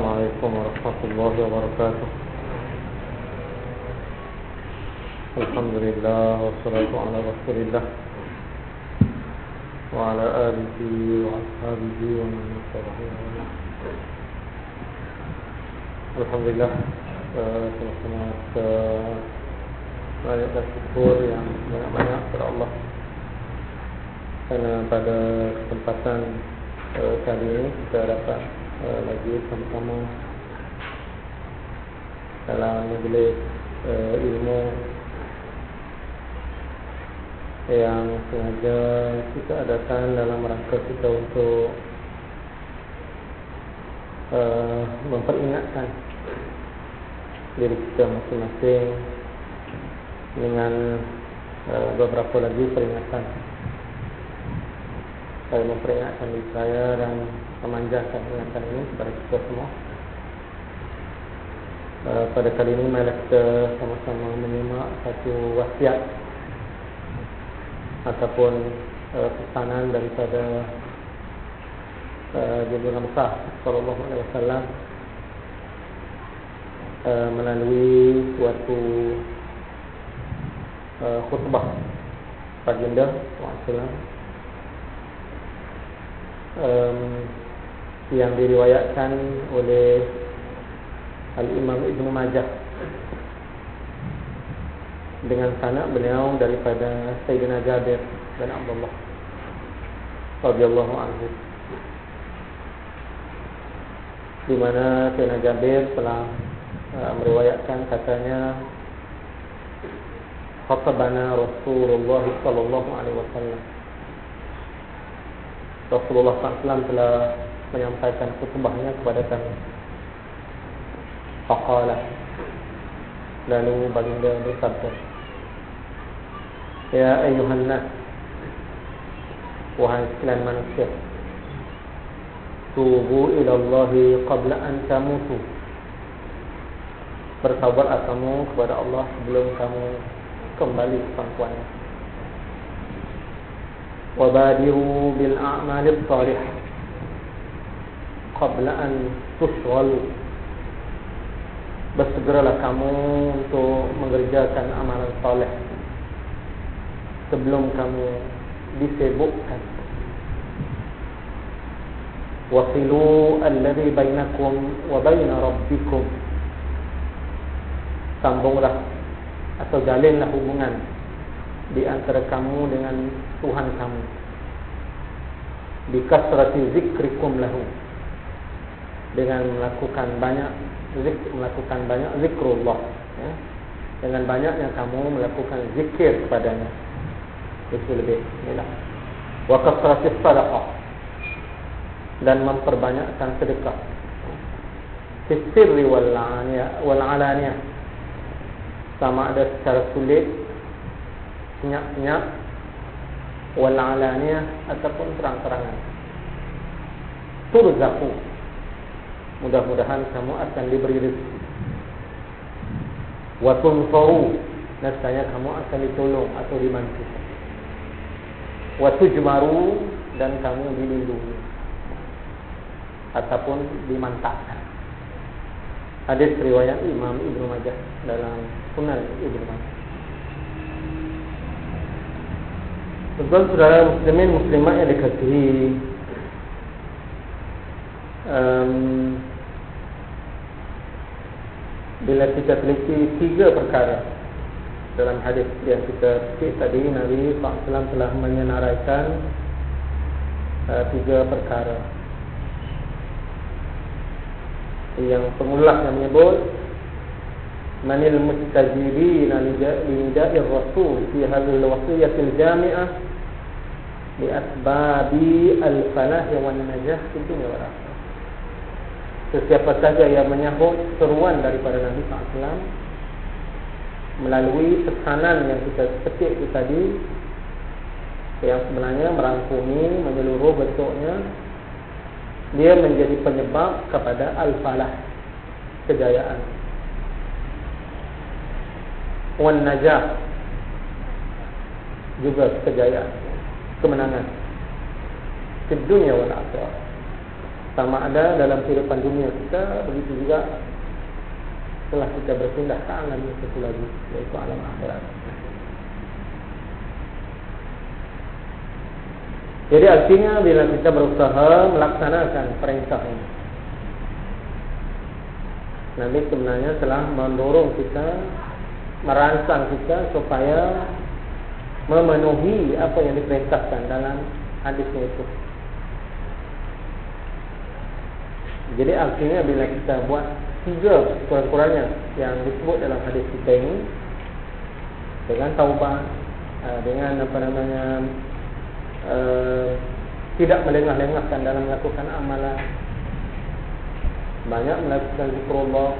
السلام عليكم ورحمة الله وبركاته الحمد لله والصلاة على رسول الله وعلى آله وأصحابه ومن تبعه الحمد لله sama-sama banyak dan syukur yang banyak-banyak kepada Allah Karena pada kesempatan uh, kali ini kita dapat uh, lagi sama-sama. Dalam majlis uh, ilmu yang sengaja kita adakan dalam rangka kita untuk uh, memperingatkan diri kita masing-masing dengan uh, beberapa lagi peringatan. Saya memperingatkan diri saya dan memanjangkan peringatan ini kepada kita semua. Uh, pada kali ini mari kita sama-sama menyimak satu wasiat ataupun uh, pesanan daripada uh, Jibril Besar Sallallahu Alaihi Wasallam uh, melalui suatu uh, khutbah baginda Rasulullah um, yang diriwayatkan oleh Al Imam Ibn Majah. Dengan sanak beliau daripada Sayyidina Jabir bin Abdullah radhiyallahu anhu. Di mana Sayyidina Jabir telah uh, meriwayatkan katanya khatabana Rasulullah sallallahu alaihi wasallam. Rasulullah SAW telah menyampaikan khutbahnya kepada kami. Faqala. Lalu baginda bersabda Ya ayuhan nas wahai sekalian manusia tubu ila Allah qabla an tamutu. Bersabar atamu kepada Allah sebelum kamu kembali ke pangkuannya wabadiru bil a'malib salihah qabla an tushwal bersegeralah kamu untuk mengerjakan amalan soleh. Sebelum kamu disebukkan wasilu alladhi bainakum wa baina rabbikum. Sambunglah atau jalinlah hubungan di antara kamu dengan Tuhan kamu. Bikasrati zikrikum lahu. Dengan melakukan banyak zik, melakukan banyak zikrullah. Ya. Dengan banyaknya kamu melakukan zikir kepadanya. Itu lebih. Inilah. Wa kasrati sadaqah. Dan memperbanyakkan sedekah. Fisirri wal alaniyah. Sama ada secara sulit senyap-senyap wal ataupun terang-terangan turzaku mudah-mudahan kamu akan diberi rezeki. Wa tunfaru nasanya kamu akan ditolong atau dibantu. Wa tujmaru dan kamu dilindungi. Ataupun dimantapkan. Hadis riwayat Imam Ibnu Majah dalam Sunan Ibnu Majah. Tuan saudara muslimin muslimat yang dikasihi um, Bila kita teliti tiga perkara Dalam hadis yang kita cek tadi Nabi SAW telah menyenaraikan uh, Tiga perkara. Yang pengulas yang menyebut Manil mustajibina Lida'ir rasul Fi hadil wasiyatil jami'ah Di asbabi al-falah wa najah itu ya wal Sesiapa saja yang menyahut seruan daripada Nabi SAW melalui pesanan yang kita petik itu tadi yang sebenarnya merangkumi menyeluruh bentuknya dia menjadi penyebab kepada al-falah kejayaan. Wan najah juga kejayaan kemenangan. Di dunia wal akhirah sama ada dalam kehidupan dunia kita begitu juga setelah kita berpindah ke alam yang satu lagi yaitu alam akhirat jadi artinya bila kita berusaha melaksanakan perintah ini Nabi sebenarnya telah mendorong kita merangsang kita supaya memenuhi apa yang diperintahkan dalam hadisnya itu. Jadi artinya bila kita buat tiga kurang-kurangnya yang disebut dalam hadis kita ini dengan taubat eh, dengan apa namanya uh, tidak melengah-lengahkan dalam melakukan amalan banyak melakukan zikrullah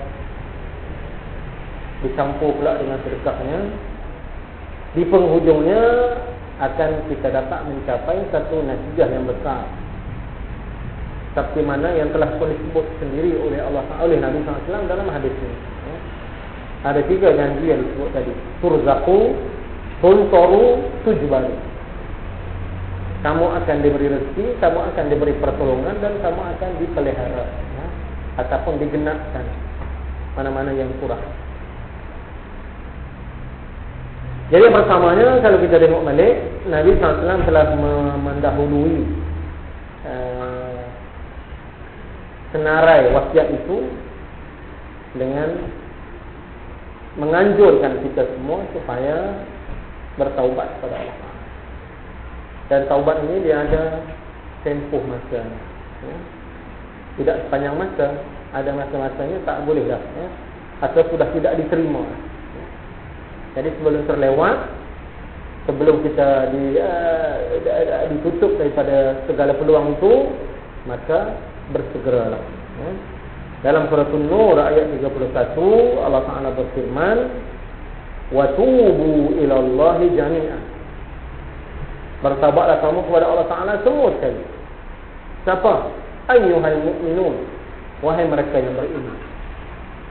dicampur pula dengan sedekahnya di penghujungnya akan kita dapat mencapai satu nasijah yang besar seperti mana yang telah pun disebut sendiri oleh Allah oleh Nabi SAW dalam hadis ini. Ya. ada tiga janji yang disebut tadi. Turzaku tuntoru tujbaru kamu akan diberi rezeki kamu akan diberi pertolongan dan kamu akan dipelihara. Ya. ataupun digenapkan mana-mana yang kurang. Jadi pertamanya kalau kita tengok balik Nabi SAW telah mendahului uh, senarai wasiat itu dengan menganjurkan kita semua supaya bertaubat kepada Allah. Dan taubat ini dia ada tempoh masa. Ya. Tidak sepanjang masa, ada masa-masanya tak boleh dah. Ya. Atau sudah tidak diterima. Jadi sebelum terlewat Sebelum kita di, uh, ditutup daripada segala peluang itu Maka bersegeralah. Ya. Dalam surah Nur ayat 31 Allah Taala berfirman, "Wa tubu ila Allah jami'an." Bertaubatlah kamu kepada Allah Taala semua sekali. Siapa? Ayyuhal mu'minun. Wahai mereka yang beriman.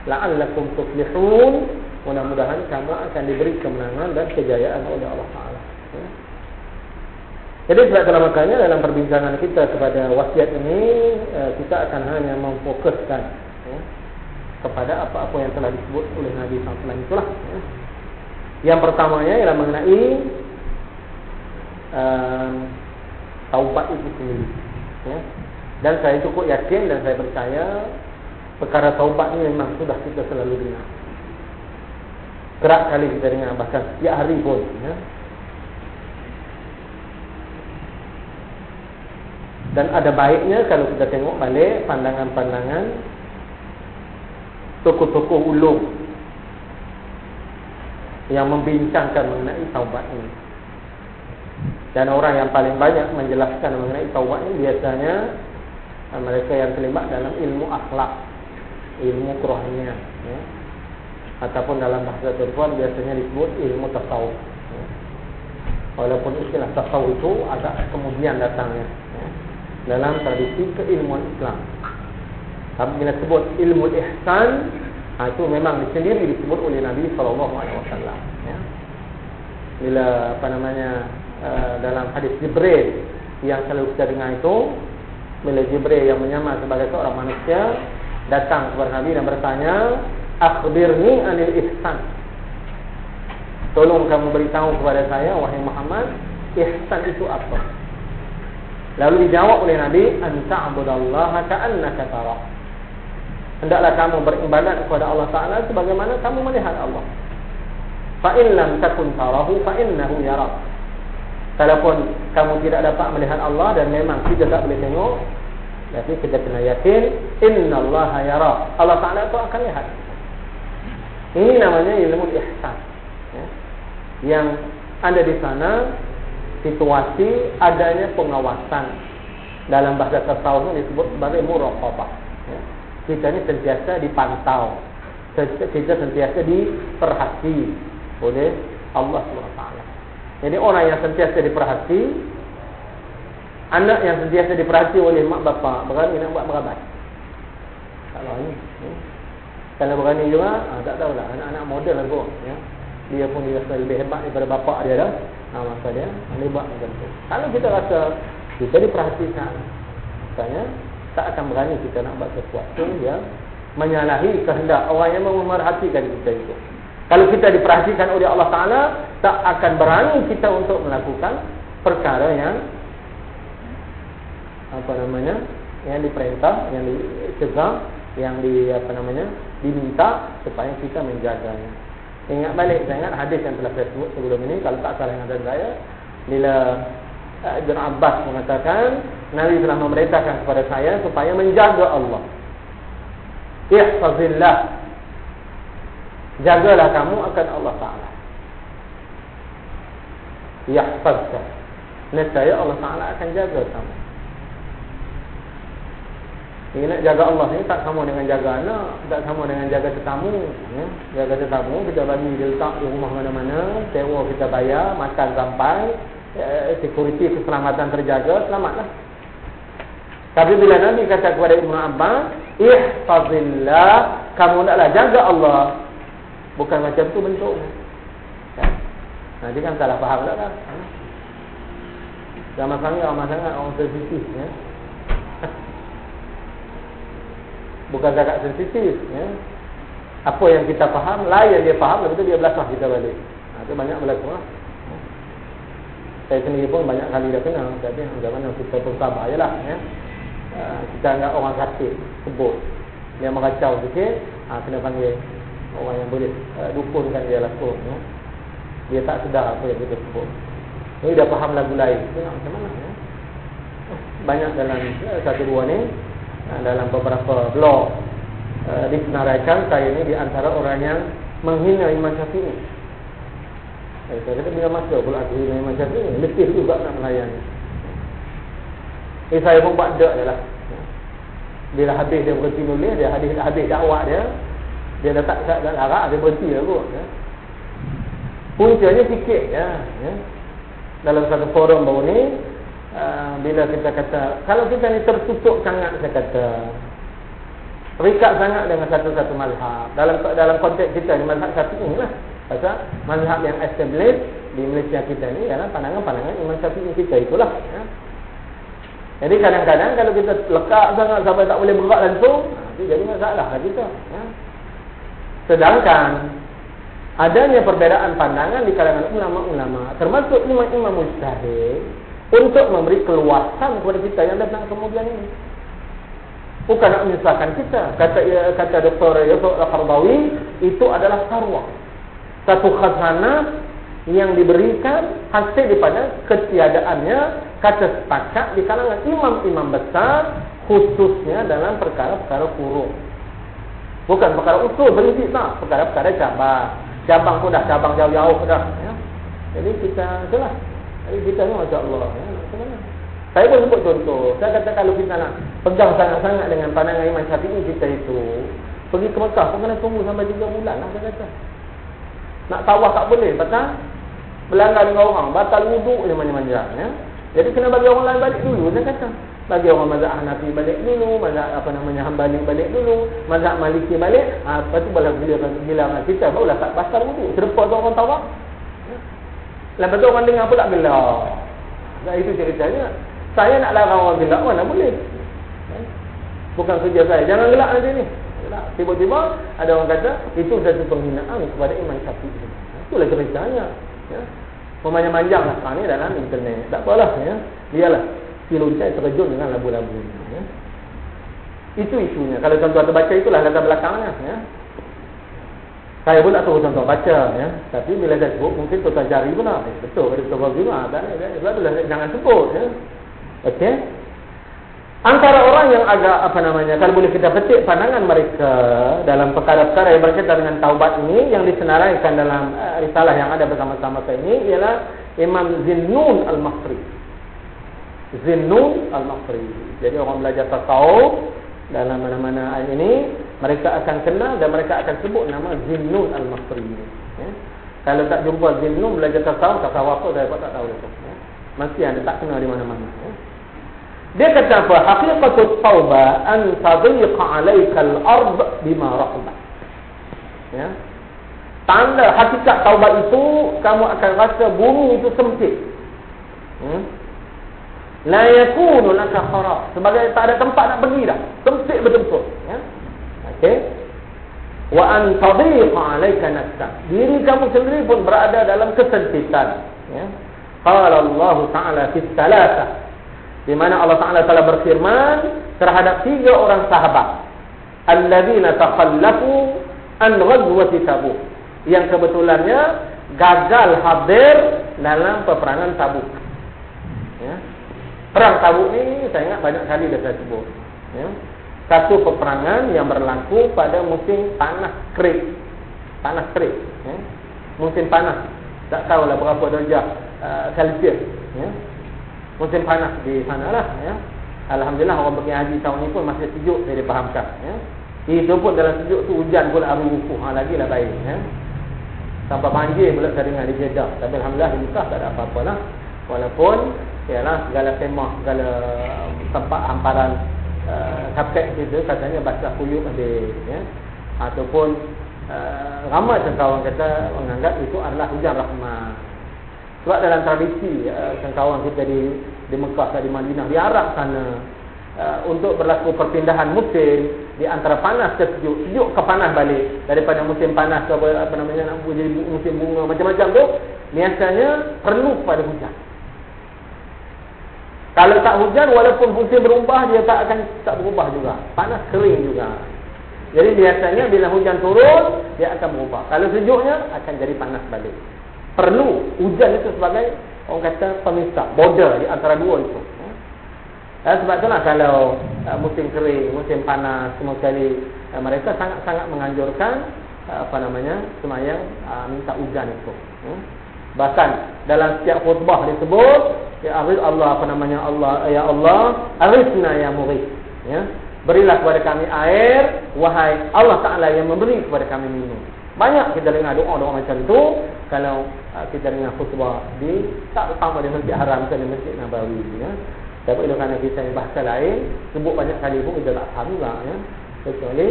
La'allakum tuflihun. Mudah-mudahan kamu akan diberi kemenangan dan kejayaan oleh Allah Taala. Ya. Jadi sebab itulah makanya dalam perbincangan kita kepada wasiat ini eh, kita akan hanya memfokuskan ya, kepada apa-apa yang telah disebut oleh Nabi SAW itulah. Ya. Yang pertamanya ialah mengenai um, taubat itu sendiri. Ya. Dan saya cukup yakin dan saya percaya perkara taubat ini memang sudah kita selalu dengar kerap kali kita dengar bahkan setiap hari pun ya. Dan ada baiknya kalau kita tengok balik pandangan-pandangan tokoh-tokoh ulung yang membincangkan mengenai taubat ini. Dan orang yang paling banyak menjelaskan mengenai taubat ini biasanya mereka yang terlibat dalam ilmu akhlak ilmu kerohanian ya. Ataupun dalam bahasa perempuan biasanya disebut ilmu tasawuf. Walaupun istilah tasawuf itu agak kemudian datangnya dalam tradisi keilmuan Islam. Tapi bila sebut ilmu ihsan ha, itu memang sendiri disebut oleh Nabi sallallahu alaihi wasallam ya. Bila apa namanya uh, dalam hadis Jibril yang selalu kita dengar itu bila Jibril yang menyamar sebagai seorang manusia datang kepada Nabi dan bertanya akhbirni anil ihsan tolong kamu beritahu kepada saya wahai Muhammad ihsan itu apa lalu dijawab oleh Nabi anta abudallaha ka'annaka tara hendaklah kamu beribadat kepada Allah taala sebagaimana kamu melihat Allah fa in lam takun tarahu fa innahu yarak kalaupun kamu tidak dapat melihat Allah dan memang kita tak boleh tengok Jadi kita kena yakin Inna Allah yara Allah Ta'ala itu akan lihat ini namanya ilmu ihsan. Ya. Yang ada di sana situasi adanya pengawasan. Dalam bahasa tasawuf disebut sebagai muraqabah. Ya. kita ni sentiasa dipantau. Kita sentiasa diperhati. Oleh Allah SWT jadi orang yang sentiasa diperhati anak yang sentiasa diperhati oleh mak bapak berani nak buat berabat kalau ni ya. kalau berani juga ha, tak tahulah. Anak-anak model lah kot ya. dia pun dia rasa lebih hebat daripada bapak dia dah ha, masa dia hebat macam tu. Kalau kita rasa kita diperhatikan makanya tak akan berani kita nak buat sesuatu yang menyalahi kehendak orang yang memerhatikan kita itu. Kalau kita diperhatikan oleh Allah Ta'ala tak akan berani kita untuk melakukan perkara yang apa namanya yang diperintah yang dicegah yang di apa namanya diminta supaya kita menjaganya ingat balik saya ingat hadis yang telah saya sebut sebelum ini kalau tak salah ingat saya bila uh, Ibn Abbas mengatakan Nabi telah memerintahkan kepada saya supaya menjaga Allah. Ihfazillah. Jagalah kamu akan Allah Ta'ala. Ihfazka nescaya Allah Ta'ala akan jaga kamu ini nak jaga Allah ni tak sama dengan jaga anak, tak sama dengan jaga tetamu. Ya. Jaga tetamu kita bagi dia letak di rumah mana-mana, sewa kita bayar, makan sampai, ya, security keselamatan terjaga, selamatlah. Tapi bila Nabi kata kepada Ibn Abbas, ihfazillah, kamu naklah jaga Allah. Bukan macam tu bentuknya. Ya. Nanti kan salah faham tak kan? Orang sangat orang sensitif ya bukan zakat sensitif ya. apa yang kita faham lain dia faham lepas tu dia belasah kita balik ha, itu banyak berlaku lah. saya sendiri pun banyak kali dah kenal tapi macam mana kita pun sabar je lah ya. ha, kita anggap orang sakit sebut dia meracau sikit ha, kena panggil orang yang boleh uh, dukunkan dia lah ya. dia tak sedar apa yang kita sebut dia dah faham lagu lain Tengok macam mana ya. banyak dalam uh, satu dua ni dalam beberapa blog uh, disenaraikan saya ini di antara orang yang menghina Imam Syafi'i. Eh, saya kata bila masa pula aku hina Imam Syafi'i, letih juga nak melayani. Eh, saya pun buat dek je lah. Bila habis dia berhenti nulis, dia habis, habis dakwah dia, dia dah tak tak larak, dia berhenti lah kot. Ya. Puncanya sikit ya. ya. Dalam satu forum baru ni, Ah, bila kita kata kalau kita ni tertutup sangat saya kata terikat sangat dengan satu-satu mazhab dalam dalam konteks kita ni mazhab satu inilah pasal mazhab yang established di Malaysia kita ni ialah pandangan-pandangan Imam Syafi'i kita itulah ya. jadi kadang-kadang kalau kita lekat sangat sampai tak boleh bergerak langsung itu jadi masalah lah kita ya. sedangkan adanya perbezaan pandangan di kalangan ulama-ulama termasuk imam-imam mujtahid untuk memberi keluasan kepada kita yang datang kemudian ini. Bukan nak menyusahkan kita. Kata kata Dr. Yusuf Al-Harbawi, itu adalah sarwa. Satu khazanah yang diberikan hasil daripada ketiadaannya kata sepakat di kalangan imam-imam besar khususnya dalam perkara-perkara kurung. Bukan perkara usul berhenti tak. Perkara-perkara cabang. Cabang pun dah cabang jauh-jauh dah. Ya. Jadi kita itulah. Jadi kita ni Masya Allah ya, Saya pun sebut contoh. Saya kata kalau kita nak pegang sangat-sangat Dengan pandangan Imam Syafi'i kita itu Pergi ke Mekah pun kena tunggu sampai 3 bulan lah saya kata. Nak tawah tak boleh Betul Berlanggar dengan orang Batal wuduk je manja-manja ya? Jadi kena bagi orang lain balik dulu Saya kata. Bagi orang mazhab Hanafi balik dulu, mazhab apa namanya Hambali balik dulu, mazhab Maliki balik, ha, lepas tu bila bila, bila kita barulah tak pasal wuduk. Terlepas orang tawaf, Lepas tu orang dengar pula gelak. Nah, itu ceritanya. Saya nak larang orang gelak mana boleh. Bukan kerja saya. Jangan gelak nanti ni. Tiba-tiba ada orang kata itu satu penghinaan kepada Imam Syafi'i. Itulah ceritanya. Ya. Pemanjang-manjang lah sekarang ni dalam internet. Tak apalah. Ya. Biarlah. Si lonceng terjun dengan labu-labu. Ya. Itu isunya. Kalau tuan-tuan terbaca itulah latar belakangnya. Ya. Saya pun tak tahu contoh baca ya. Tapi bila saya sebut mungkin tuan cari pula. Eh, betul ada betul juga. Tak ada. Sebab itulah jangan sebut ya. Okey. Antara orang yang agak apa namanya kalau boleh kita petik pandangan mereka dalam perkara-perkara yang berkaitan dengan taubat ini yang disenaraikan dalam uh, risalah yang ada bersama-sama saya ini ialah Imam Zinnun Al-Masri. Zinnun Al-Masri. Jadi orang belajar tasawuf dalam mana-mana ini mereka akan kenal dan mereka akan sebut nama Zinnun Al-Masri. Ya. Kalau tak jumpa Zinnun belajar tasawuf, tasawuf apa dah tak tahu itu. Ya. Mesti ada tak kenal di mana-mana. Ya. Dia kata apa? Haqiqatut tauba an tadhiqa 'alaika al-ard bima rahmat. Ya. Tanda hakikat taubat itu kamu akan rasa bumi itu sempit. Hmm? La yakunu laka kharab. Sebagai tak ada tempat nak pergi dah. Sempit betul-betul, ya. Okey. Wa an tadhiqa 'alaika nafsak. Diri kamu sendiri pun berada dalam kesempitan, ya. Qala Allah Ta'ala fi thalathah di mana Allah Taala telah berfirman terhadap tiga orang sahabat. Alladzina takhallafu an ghazwati tabuk. Yang kebetulannya gagal hadir dalam peperangan tabuk. Ya? Perang tabuk ni saya ingat banyak kali dah saya sebut ya satu peperangan yang berlaku pada musim panas kering panas kering ya musim panas tak tahulah berapa darjah uh, celsius ya musim panas di sana lah ya. Alhamdulillah orang pergi haji tahun ni pun masih sejuk saya dipahamkan ya. Itu pun dalam sejuk tu hujan pula abu wukuh ha, lagi lah baik ya. Sampai banjir pula saya dengar di Jeddah Tapi Alhamdulillah di Mekah tak ada apa-apa lah Walaupun yalah, segala semah, segala tempat hamparan uh, kapek kita katanya baca kuyuk ada ya. Ataupun uh, ramai kawan kata menganggap itu adalah hujan rahmat sebab dalam tradisi uh, kawan kita di di Mekah di Madinah, di Arab sana uh, untuk berlaku perpindahan musim di antara panas ke sejuk, sejuk ke panas balik daripada musim panas ke apa namanya nak jadi musim bunga macam-macam tu biasanya perlu pada hujan. Kalau tak hujan walaupun musim berubah dia tak akan tak berubah juga. Panas kering juga. Jadi biasanya bila hujan turun dia akan berubah. Kalau sejuknya akan jadi panas balik perlu hujan itu sebagai orang kata pemisah border di antara dua itu dan sebab itulah kalau uh, musim kering musim panas semua sekali uh, mereka sangat-sangat menganjurkan uh, apa namanya semayang uh, minta hujan itu hmm? Bahkan dalam setiap khutbah disebut ya Allah apa namanya Allah ya Allah arisna ya murid ya berilah kepada kami air wahai Allah Taala yang memberi kepada kami minum banyak kita dengar doa-doa macam tu kalau uh, kita dengar khutbah di tak utama di Masjid Haram ke di Masjid Nabawi ya. Tapi kalau kerana kita ni bahasa lain sebut banyak kali pun kita tak faham juga ya. Kecuali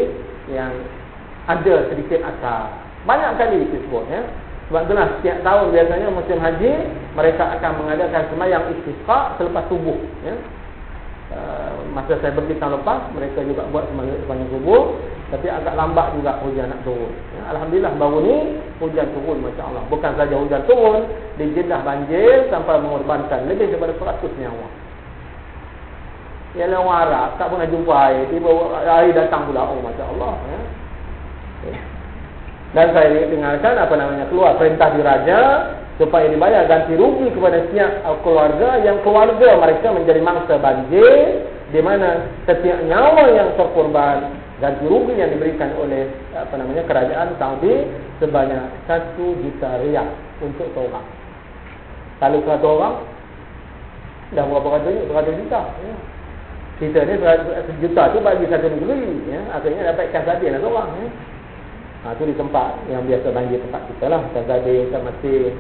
yang ada sedikit akal. Banyak kali disebut ya. Sebab itulah setiap tahun biasanya musim haji mereka akan mengadakan semayang istisqa selepas subuh ya. Uh, masa saya pergi tahun lepas mereka juga buat semayang subuh tapi agak lambat juga hujan nak turun. Ya, Alhamdulillah baru ni hujan turun Masya Allah. Bukan saja hujan turun. Di Jeddah banjir sampai mengorbankan lebih daripada 100 nyawa. Yang orang Arab tak pernah jumpa air. Tiba air datang pula. Oh Masya Allah. Ya. ya. Dan saya dengarkan apa namanya keluar perintah diraja supaya dibayar ganti rugi kepada setiap keluarga yang keluarga mereka menjadi mangsa banjir di mana setiap nyawa yang terkorban ganti rugi yang diberikan oleh apa namanya kerajaan Saudi sebanyak 1 juta riyal untuk seorang. Kalau satu orang dah berapa ratus juta? Beratus juta. Ya. Kita ni seratus juta tu bagi satu negeri. Ya. Akhirnya dapat ikan sardin lah seorang. Ya. Ha, tu di tempat yang biasa banjir tempat kita lah. Ikan sardin, ikan masih,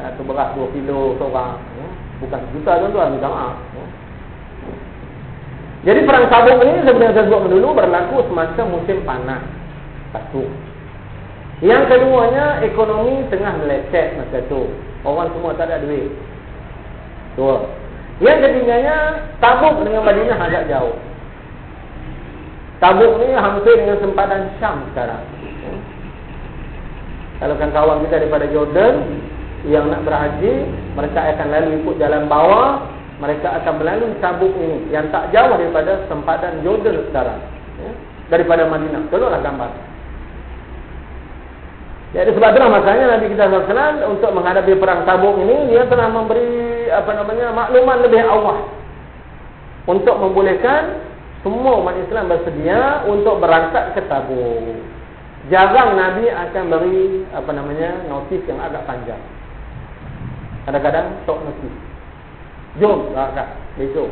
uh, tu beras 2 kilo seorang. Ya. Bukan juta tuan-tuan, minta maaf. Ya. Jadi perang Tabuk ini sebenarnya saya sebut dulu berlaku semasa musim panas. Satu. Yang keduanya ekonomi tengah melecet masa itu. Orang semua tak ada duit. Dua. Yang ketiganya Tabuk dengan Madinah agak jauh. Tabuk ni hampir dengan sempadan Syam sekarang. Kalau kan kawan kita daripada Jordan yang nak berhaji, mereka akan lalu ikut jalan bawah mereka akan melalui sabuk ini yang tak jauh daripada sempadan Jordan sekarang ya? daripada Madinah. Tolonglah gambar. Jadi sebab itulah makanya Nabi kita SAW untuk menghadapi perang tabuk ini dia telah memberi apa namanya makluman lebih awal. Untuk membolehkan semua umat Islam bersedia untuk berangkat ke tabuk jarang Nabi akan beri apa namanya notis yang agak panjang Kadang-kadang tok nanti. Jom berangkat besok.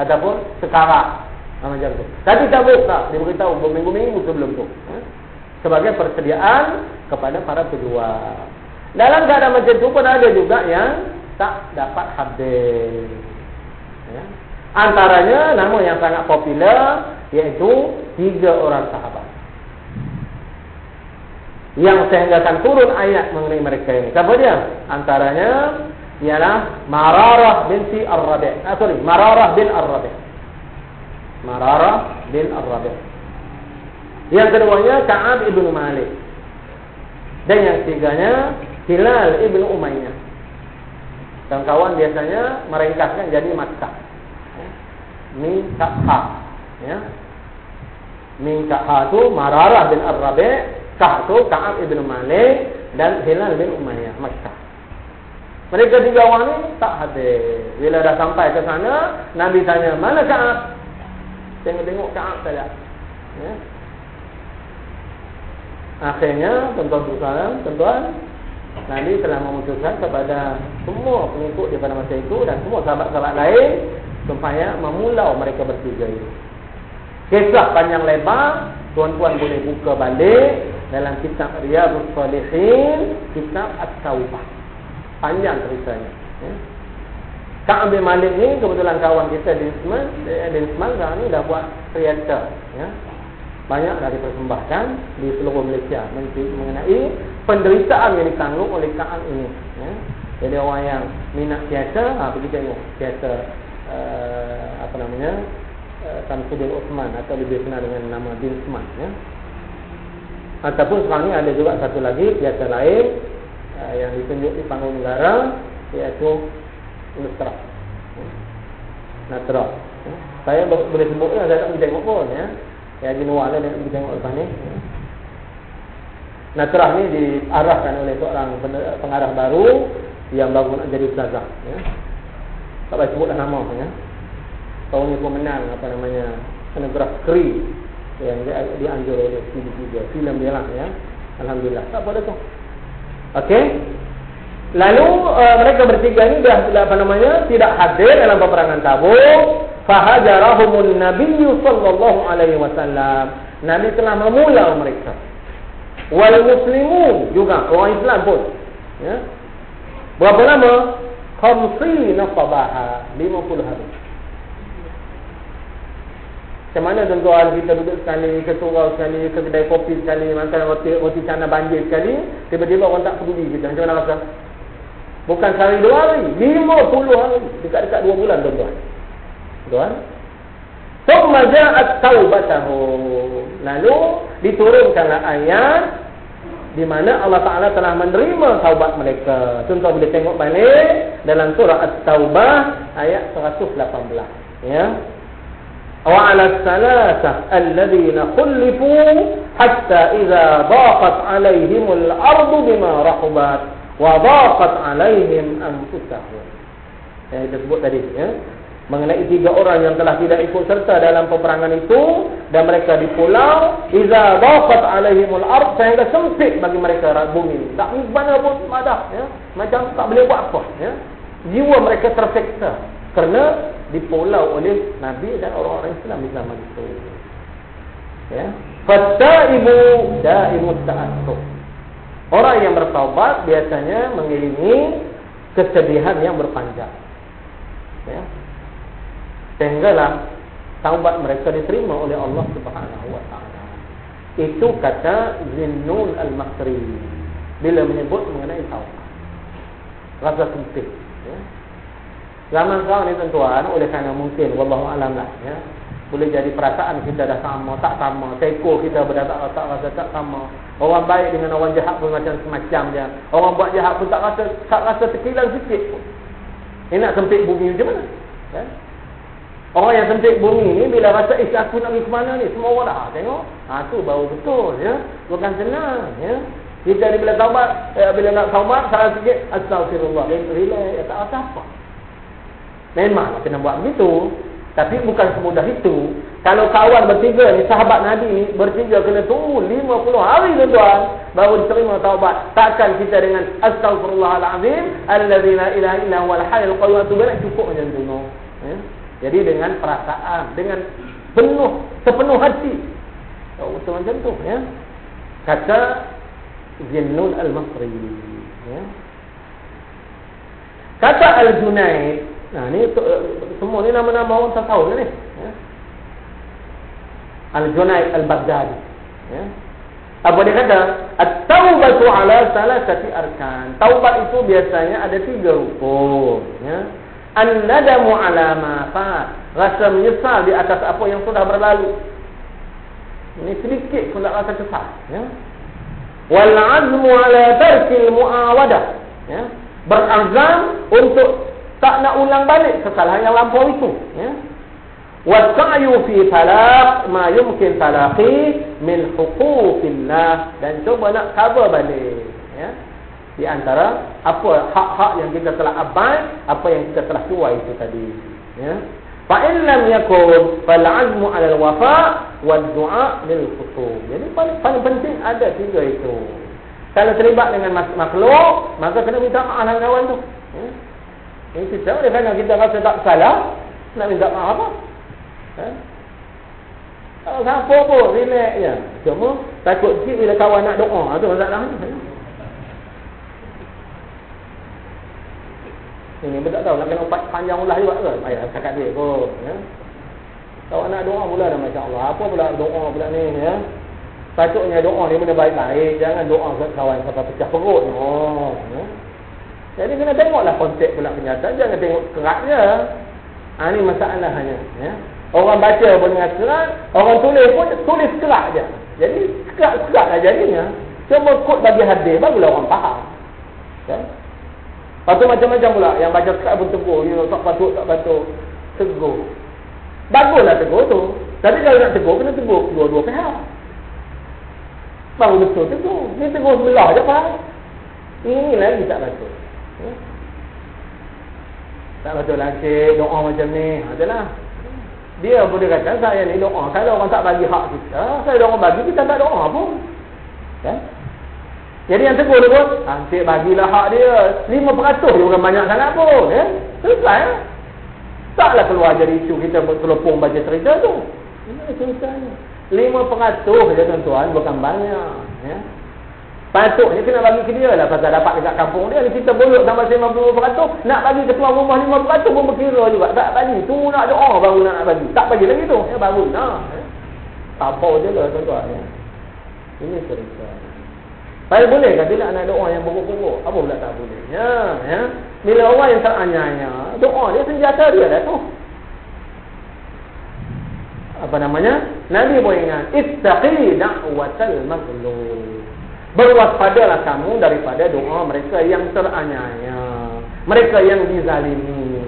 Ataupun sekarang. Macam tu. Tabuk tak? Dia beritahu berminggu-minggu sebelum tu. Ha? Sebagai persediaan kepada para pejuang. Dalam keadaan macam tu pun ada juga yang tak dapat habis. Ya? Antaranya nama yang sangat popular iaitu tiga orang sahabat. Yang sehinggakan turun ayat mengenai mereka ini. Siapa dia? Antaranya ialah Mararah binti Ar-Rabi'. Ah, sorry, Mararah bin Ar-Rabi'. Mararah bin Ar-Rabi'. Yang keduanya Ka'ab ibn Malik. Dan yang ketiganya Hilal ibn Umayyah. Dan kawan biasanya meringkaskan jadi Makkah. Min Ka'ha. Ya. Min Ka'ha tu Mararah bin Ar-Rabi'. Tu Ka'ab ibn Malik dan Hilal bin Umayyah Makkah. Mereka tiga orang ni tak hadir. Bila dah sampai ke sana, Nabi tanya, mana Ka'ab? Tengok-tengok Ka'ab saja. Ya. Akhirnya, tuan-tuan, tuan-tuan, Nabi telah memutuskan kepada semua pengikut di pada masa itu dan semua sahabat-sahabat lain supaya memulau mereka bertiga ini. Kisah panjang lebar, tuan-tuan boleh buka balik dalam kitab Riyadhus Salihin, kitab At-Taubah. Panjang ceritanya. Ya. Ka'ab bin Malik ni kebetulan kawan kita di di Ismail ni dah buat kereta. Ya. Banyak dah dipersembahkan di seluruh Malaysia mengenai penderitaan yang ditanggung oleh Ka'ab ini. Ya. Jadi orang yang minat teater, ha, pergi tengok teater uh, apa namanya uh, Tamsuddin Osman atau lebih kenal dengan nama Bin Osman. Ya. Ataupun sekarang ni ada juga satu lagi biasa lain uh, yang ditunjuk di panggung negara iaitu Nusra. Natra. Saya boleh sebut ya, saya tak boleh tengok pun ya. Ya Jinwal lah dia boleh tengok lepas ni. Nasrah ni diarahkan oleh seorang pengarah baru yang baru nak jadi ustazah ya. Tak payah sebutlah nama ya. Tahun ni pun menang apa namanya Senegraf Kri yang dia dianjur oleh TV3 filem dia. Lah ya. Alhamdulillah. Tak apa tu okey? Lalu uh, mereka bertiga ni dah apa namanya tidak hadir dalam peperangan Tabuk. Fahajarahumun nabiyyu sallallahu alaihi wasallam. Nabi telah memula mereka. Wal muslimun juga orang Islam pun ya. Berapa lama khamsina sabaha 50 hari macam mana tuan-tuan kita duduk sekali, ke surau sekali, ke kedai kopi sekali, makan roti, roti cana banjir sekali, tiba-tiba orang tak peduli kita. Macam mana rasa? Bukan sehari dua hari, lima puluh hari. Dekat-dekat dua bulan tuan-tuan. Tuan? Tumma ja'at taubatahu. Lalu diturunkanlah ayat di mana Allah Taala telah menerima taubat mereka. Tuan-tuan boleh tengok balik dalam surah At-Taubah ayat 118. Ya. وعلى الثلاثة الذين خلفوا حتى إذا ضاقت عليهم الأرض بما رحبت وضاقت عليهم أنفسهم yang kita sebut tadi ya. mengenai tiga orang yang telah tidak ikut serta dalam peperangan itu dan mereka di pulau iza daqat alaihimul ard sehingga sempit bagi mereka bumi tak mana pun madah ya macam tak boleh buat apa ya jiwa mereka terseksa kerana dipulau oleh Nabi dan orang-orang Islam di zaman itu. Ya. Fataibu daimut ta'assub. Orang yang bertaubat biasanya mengiringi kesedihan yang berpanjang. Ya. Sehinggalah taubat mereka diterima oleh Allah Subhanahu wa taala. Itu kata Zinnul Al-Makri bila menyebut mengenai taubat. Rasa sempit. Zaman sekarang ni tuan-tuan oleh kerana mungkin wallahu alam lah ya. Boleh jadi perasaan kita dah sama, tak sama. Teko kita berdapat tak rasa tak sama. Orang baik dengan orang jahat pun macam semacam dia. Orang buat jahat pun tak rasa tak rasa terkilang sikit pun. Ini nak sempit bumi macam mana? Ya? Orang yang sempit bumi ni bila rasa eh aku nak pergi ke mana ni? Semua orang dah tengok. Ha tu baru betul ya. Bukan senang ya. Kita ni bila taubat, eh, bila nak taubat salah sikit astagfirullah. Relax, tak rasa apa. Memang kena buat begitu. Tapi bukan semudah itu. Kalau kawan bertiga ni, sahabat Nabi ni, bertiga kena tunggu 50 hari tuan-tuan, baru diterima taubat. Takkan kita dengan Astaghfirullahaladzim, Alladzi la ilaha illa wal hayyul qayyum tu benar cukup macam tu. Ya? Jadi dengan perasaan, dengan penuh, sepenuh hati. Oh, betul macam tu. Ya? Kata Zinnun Al-Masri. Ya? Kata Al-Junaid, nah ni semua ni nama-nama orang tak tahu ni. Ya? Al-Junaid Al-Baghdadi. Ya. Apa dia kata? At-taubatu ala salasati arkan. Taubat itu biasanya ada tiga rukun. Ya. An-nadamu ala ma fat. Rasa menyesal di atas apa yang sudah berlalu. Ini sedikit pun tak rasa kesal. Ya. Wal azmu ala tarkil muawadah. Ya. Berazam untuk tak nak ulang balik kesalahan yang lampau itu. Ya. Wasa'yu fi talaq ma yumkin talaqi min huquqillah. Dan cuba nak cover balik ya. Di antara apa hak-hak yang kita telah abai apa yang kita telah tuai itu tadi ya. Fa in lam yakun fal azmu ala al wafa wad du'a lil khutub jadi paling, paling penting ada tiga itu. Kalau terlibat dengan makhluk maka kena minta maaf dengan kawan tu ya ini kita kalau kita rasa tak salah nak minta maaf apa Ha? Tak siapa pun, relax je. Cuma, takut sikit bila kawan nak doa. Itu masalah ni. Ini pun tak tahu, nak kena upat panjang ulah juga ke? Ayah, cakap dia pun. Ya? Kawan nak doa pula dah, Masya Allah. Apa pula doa pula ni? Ya? Patutnya doa ni benda baik-baik. Jangan doa kawan sampai pecah perut. Oh, ya? Jadi kena tengoklah konsep pula kenyataan. Jangan tengok kerak je. Ha, ini masalahnya. Ya? Orang baca pun dengan kerak, orang tulis pun tulis kerak je. Jadi kerak-kerak lah jadinya. Cuma kod bagi hadir, barulah orang faham. Kan? Lepas tu macam-macam pula. Yang baca kerak pun tegur. Know, tak patut, tak patut. Tegur. Baguslah tegur tu. Tapi kalau nak tegur, kena tegur dua-dua pihak. Baru betul tegur. Ni tegur sebelah je faham. Ini lagi tak patut. Ya? Tak patut lah cik, doa macam ni. Adalah. Dia boleh kata saya ni doa. Kalau orang tak bagi hak kita, saya orang bagi kita tak doa pun. Kan? Jadi yang tegur dia pun, nanti bagilah hak dia. 5% dia bukan banyak sangat pun. Ya? Selesai. Ya? Taklah keluar jadi isu kita bertelepon baca cerita tu. Ini ceritanya. 5% saja tuan-tuan, bukan banyak. Ya? Patutnya kena bagi ke dia lah pasal dapat dekat kampung dia. Ni kita bolok sampai 50% nak bagi ketua rumah 5% pun berkira juga. Tak bagi. Tu nak doa baru nak bagi. Tak bagi lagi tu. Ya baru nak. Apa je lah tuan-tuan ya. ini cerita. Saya boleh kan tidak nak doa yang buruk-buruk apa pula tak boleh? Ya, ya. bila orang yang teranyanya doa dia senjata dia lah tu. Apa namanya? Nabi boleh ingat ittaqi da'watal mazlum Berwaspadalah kamu daripada doa mereka yang teraniaya. Mereka yang dizalimi.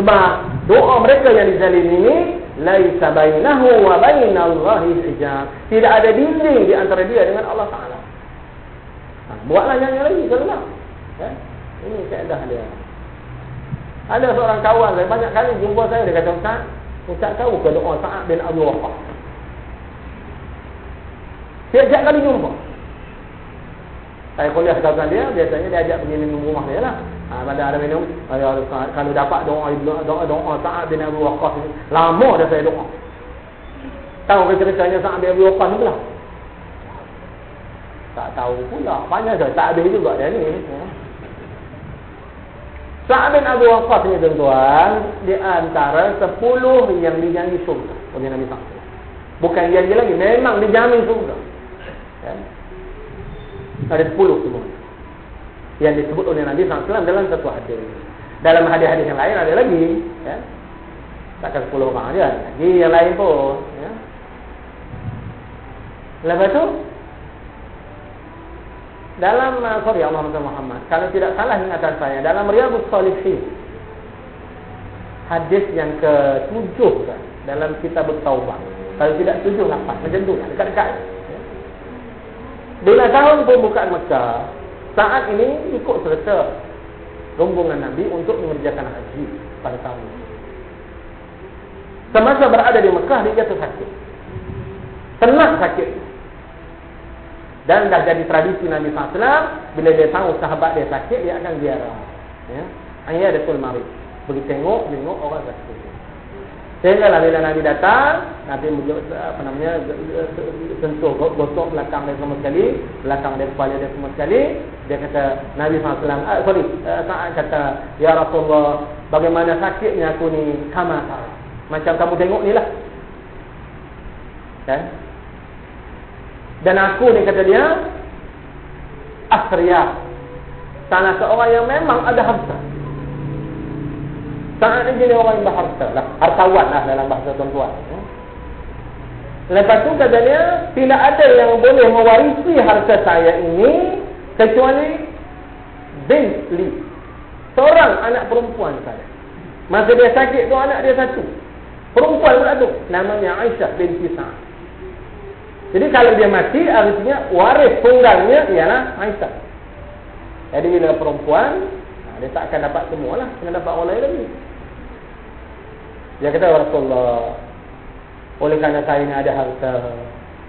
Sebab doa mereka yang dizalimi ini laisa bainahu wa bainallahi hijab. Tidak ada dinding di antara dia dengan Allah Taala. Ha, buatlah nyanyi lagi kalau nak. Ya? Ini kaedah dia. Ada seorang kawan saya banyak kali jumpa saya dia kata Ustaz, Ustaz tahu ke doa Sa'ad bin Abu Waqqas? Setiap kali jumpa saya kuliah kawasan dia, biasanya dia ajak pergi minum rumah dia lah. Ha, pada ada minum, kalau dapat doa doa doa, doa Sa'ad bin Abu Waqqas lama dah saya doa. Tahu ke ceritanya Sa'ad bin Abu Waqqas pula? Tak tahu pula. Banyak dah, tak habis juga dia ni. Sa'ad bin Abu Waqqas ni tuan-tuan, di antara sepuluh yang dijanji surga. Oleh Nabi. Bukan janji lagi, memang dijamin surga. Ya? Ada 10 semua. Yang disebut oleh Nabi SAW dalam satu hadis. Dalam hadis-hadis yang lain ada lagi ya. takkan 10 orang aja lagi yang lain pun ya. lepas tu dalam uh, sorry Allah Muhammad kalau tidak salah ingatan saya dalam Riyadus Salihin hadis yang ke-7 kan, dalam kitab Taubah kalau tidak 7 8 macam tu dekat-dekat bila tahun pembukaan Mekah, saat ini ikut serta rombongan Nabi untuk mengerjakan haji pada tahun ini. Semasa berada di Mekah dia jatuh sakit. Tenang sakit. Dan dah jadi tradisi Nabi SAW bila dia tahu sahabat dia sakit dia akan ziarah. Ya. Ayah ada tul mari. Pergi tengok, tengok orang sakit. Sehinggalah bila Nabi datang, Nabi apa namanya sentuh gosok belakang dia sama sekali, belakang dia kepala dia sama sekali. Dia kata Nabi SAW, ah, sorry, uh, kata Ya Rasulullah, bagaimana sakitnya aku ni kama Macam kamu tengok ni lah. Kan? Dan aku ni kata dia Asriya Tanah seorang yang memang ada harta Ini jadi orang yang berharta lah. Hartawan lah dalam bahasa tuan-tuan. Lepas tu katanya, tidak ada yang boleh mewarisi harta saya ini kecuali bin li. Seorang anak perempuan saya. Masa dia sakit tu anak dia satu. Perempuan pula tu. Namanya Aisyah binti Sa'ad. Jadi kalau dia mati, artinya waris tunggangnya ialah Aisyah. Jadi bila perempuan, dia tak akan dapat semua lah. Kena dapat orang lain lagi. Dia kata Rasulullah Oleh kerana saya ini ada harta.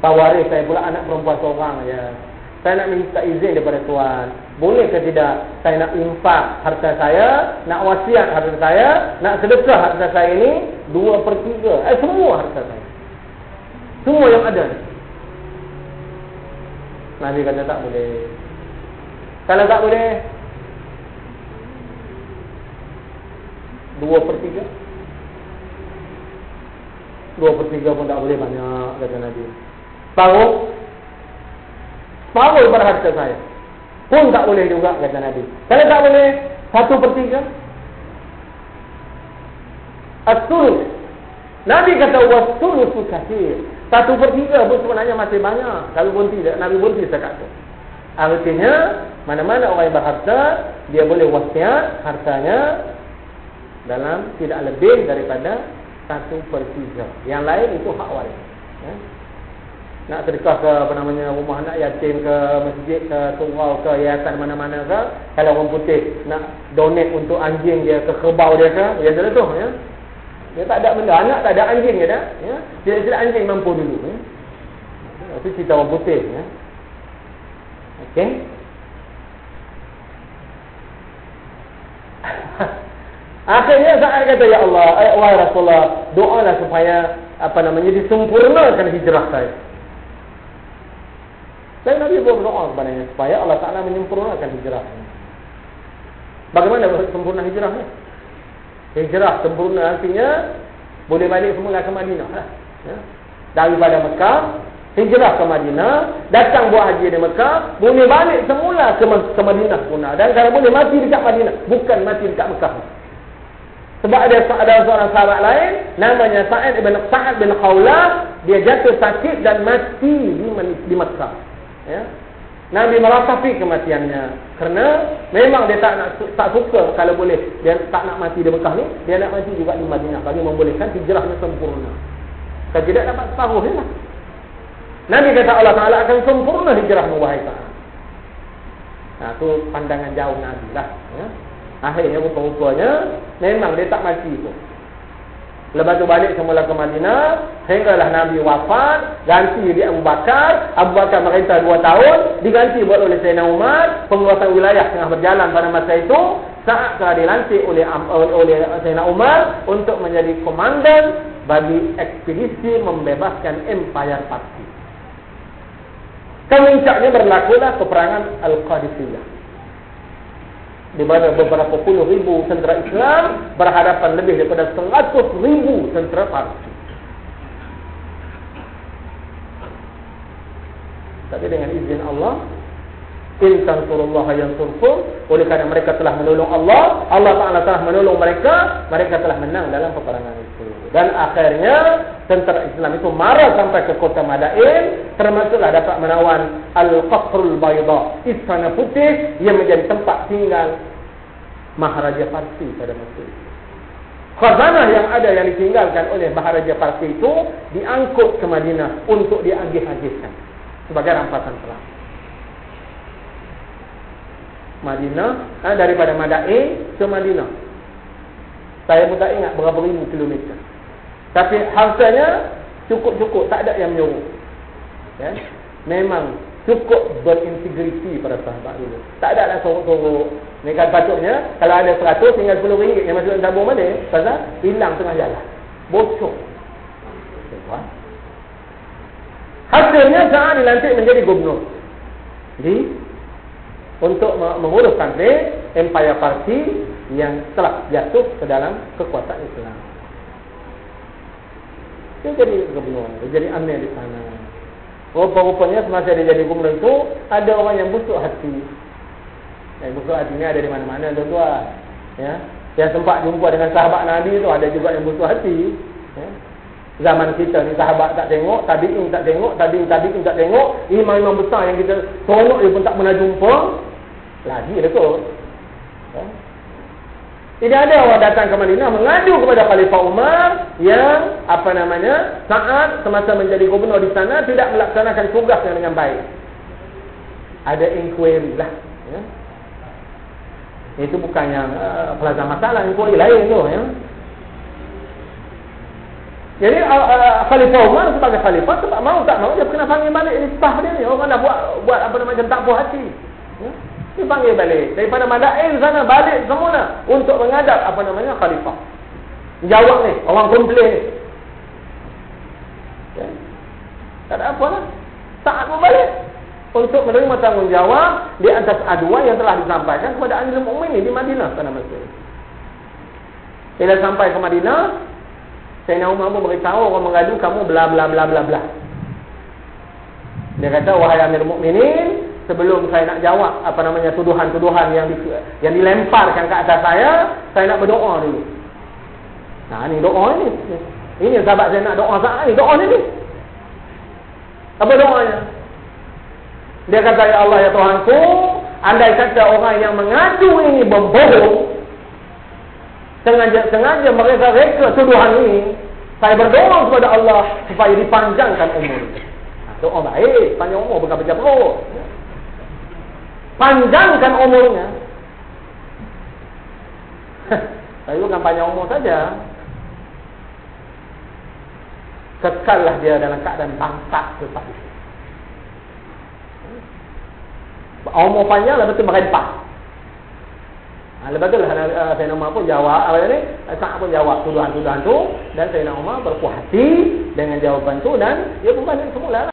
Pawaris saya pula anak perempuan seorang ya. Saya nak minta izin daripada Tuhan Boleh ke tidak Saya nak infak harta saya Nak wasiat harta saya Nak sedekah harta saya ini Dua per tiga? Eh semua harta saya. Semua yang ada Nabi kata tak boleh. Kalau tak boleh? Dua per tiga Dua per tiga pun tak boleh banyak kata Nabi. Separuh. Separuh daripada harta saya. Pun tak boleh juga kata Nabi. Kalau tak boleh, satu per tiga. As-sulus. Nabi kata, was-sulus kasir. Satu per tiga pun sebenarnya masih banyak. Kalau pun tidak, Nabi pun tidak kata. Artinya, mana-mana orang yang berharta, dia boleh wasiat hartanya dalam tidak lebih daripada satu per tiga. Yang lain itu hak waris. Ya. Nak sedekah ke apa namanya rumah anak yatim ke masjid ke surau ke yayasan mana-mana ke. Kalau orang putih nak donate untuk anjing dia ke kerbau dia ke. Ya tu ya. Dia tak ada benda. Anak tak ada anjing dia dah. Ya. Tidak-tidak anjing mampu dulu. Ya. Itu cerita orang putih. Ya. Okey. Akhirnya saat kata ya Allah, ya Allah Rasulullah, doalah supaya apa namanya disempurnakan hijrah saya. Saya Nabi berdoa kepadanya supaya Allah Taala menyempurnakan hijrah. Bagaimana sempurna hijrahnya? Hijrah sempurna artinya boleh balik semula ke Madinah. Lah. Ya. Daripada Mekah, hijrah ke Madinah, datang buat haji di Mekah, boleh balik semula ke, ke Madinah pun. Dan kalau boleh mati dekat Madinah, bukan mati dekat Mekah. Sebab ada ada seorang sahabat lain namanya Sa'id bin Sa'ad bin Khawlah dia jatuh sakit dan mati di di Mekah. Ya. Nabi meratapi kematiannya kerana memang dia tak nak tak suka kalau boleh dia tak nak mati di Mekah ni, dia nak mati juga di Madinah bagi membolehkan hijrahnya sempurna. Kalau tidak dapat separuh lah. Nabi kata Allah Taala akan sempurna hijrahmu wahai Sa'ad. Nah, tu pandangan jauh Nabi lah. Ya. Akhirnya rupa-rupanya Memang dia tak mati pun. Lepas tu balik semula ke Madinah Hinggalah Nabi wafat Ganti di Abu Bakar. Abu Bakar merintah dua tahun Diganti buat oleh Sayyidina Umar. Penguasaan wilayah tengah berjalan pada masa itu. Saat telah dilantik oleh, oleh Sayyidina Umar Untuk menjadi komandan Bagi ekspedisi membebaskan Empire Parsi Kemuncaknya berlakulah peperangan Al-Qadisiyah di mana beberapa puluh ribu tentera Islam berhadapan lebih daripada seratus ribu tentera Parsi. Tapi dengan izin Allah, in tansurullaha yansurkum, oleh kerana mereka telah menolong Allah, Allah Taala telah menolong mereka, mereka telah menang dalam peperangan itu. Dan akhirnya tentera Islam itu marah sampai ke kota Madain, termasuklah dapat menawan Al-Qasrul Bayda, istana putih yang menjadi tempat tinggal Maharaja Parsi pada masa itu. Khazanah yang ada yang ditinggalkan oleh Maharaja Parsi itu diangkut ke Madinah untuk diagih-agihkan sebagai rampasan perang. Madinah eh, daripada Madain ke Madinah. Saya pun tak ingat berapa ribu kilometer. Tapi hartanya cukup-cukup, tak ada yang menyuruh. Ya? Memang cukup berintegriti pada sahabat dulu. Tak ada nak sorok-sorok. Ini kan patutnya, kalau ada 100, tinggal 10 ringgit yang masuk tabung mana? Pasal hilang tengah jalan. Bocor. Hasilnya Sa'ad dilantik menjadi gubernur. Jadi, untuk mengurus country, empire party yang telah jatuh ke dalam kekuatan Islam. Dia jadi gubernur, dia jadi amir di sana. Rupa-rupanya semasa dia jadi gubernur itu, ada orang yang busuk hati. Yang busuk hati ini ada di mana-mana tuan-tuan. Ya. Yang sempat jumpa dengan sahabat Nabi itu ada juga yang busuk hati. Ya. Zaman kita ni sahabat tak tengok, tabi'in tak tengok, tabi'in tabi'in tak tengok, imam-imam besar yang kita tolong dia pun tak pernah jumpa. Lagi dia tu. Ya. Tidak ada orang datang ke Madinah mengadu kepada Khalifah Umar yang apa namanya saat semasa menjadi gubernur di sana tidak melaksanakan tugasnya dengan baik. Ada inquiry lah. Ya. Itu bukan yang uh, pelajar masalah, inquiry lain tu. Ya. Jadi uh, uh, Khalifah Umar sebagai Khalifah sebab mau tak mau dia kena panggil balik ini sah dia ni. Orang nak buat buat apa nama macam tak puas hati. Dia panggil balik. Daripada Madain sana balik semula untuk menghadap apa namanya Khalifah. Jawab ni. Orang komplain ni. Ya? Tak ada apa lah. Saat pun balik. Untuk menerima tanggungjawab di atas aduan yang telah disampaikan kepada Anil Mu'min di Madinah pada masa. Bila sampai ke Madinah, Sayyidina Umar pun beritahu orang mengadu kamu bla bla bla bla bla. Dia kata wahai Amir Mukminin, sebelum saya nak jawab apa namanya tuduhan-tuduhan yang di, yang dilemparkan ke atas saya, saya nak berdoa dulu. Nah, ni doa ni. Ini sahabat saya nak doa saat ni, doa ni ni. Apa doanya? Dia kata ya Allah ya Tuhanku, andai kata orang yang mengadu ini membohong, sengaja-sengaja mereka reka tuduhan ini, saya berdoa kepada Allah supaya dipanjangkan umur. Doa baik, panjang umur bukan perut. Panjangkan umurnya. Saya bukan panjang umur saja. Kekallah dia dalam keadaan bangsa tetap. Umur panjang lah betul merempah. Ha, lepas tu lah uh, Sayyidina Umar pun jawab apa ni? Sa'ad pun jawab tuduhan-tuduhan tu dan Sayyidina Umar berpuas hati dengan jawapan tu dan dia pun balik semula lah.